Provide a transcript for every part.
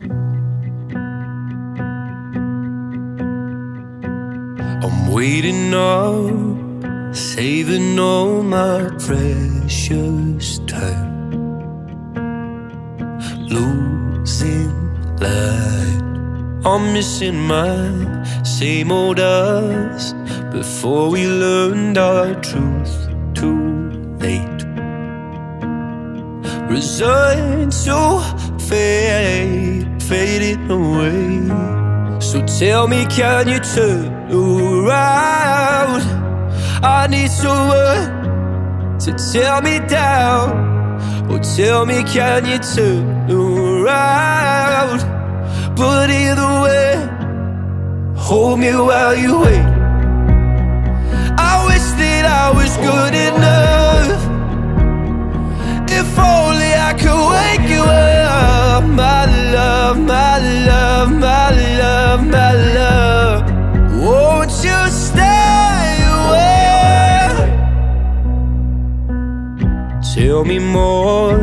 I'm waiting up, saving all my precious time. Losing light. I'm missing my same old us before we learned our truth too late. Resigned to fade, fading away. So tell me, can you turn around? I need someone to tear me down. Or tell me, can you turn around? But either way, hold me while you wait. Tell me more,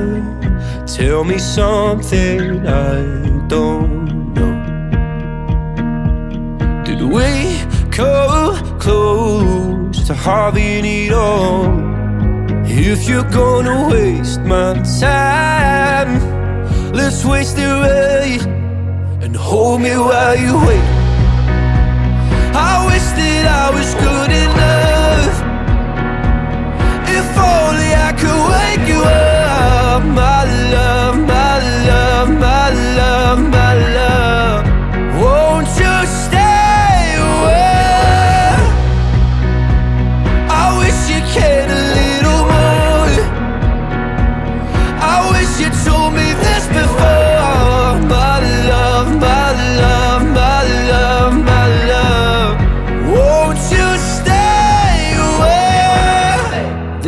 tell me something I don't know. Did we come close to having it all? If you're gonna waste my time, let's waste it right and hold me while you wait. I wish that I was good enough.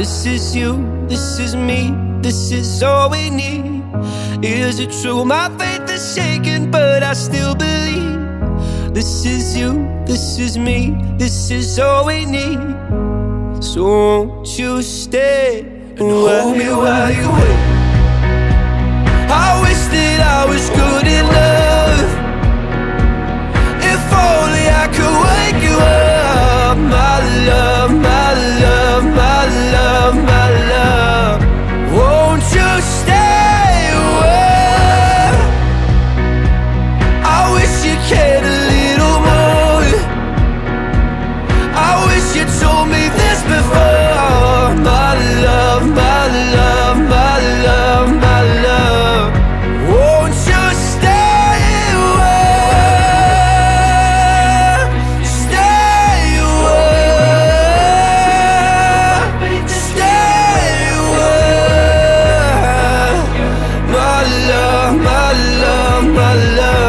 This is you, this is me, this is all we need. Is it true? My faith is shaken, but I still believe. This is you, this is me, this is all we need. So won't you stay and hold me while you wait? I wish that our love.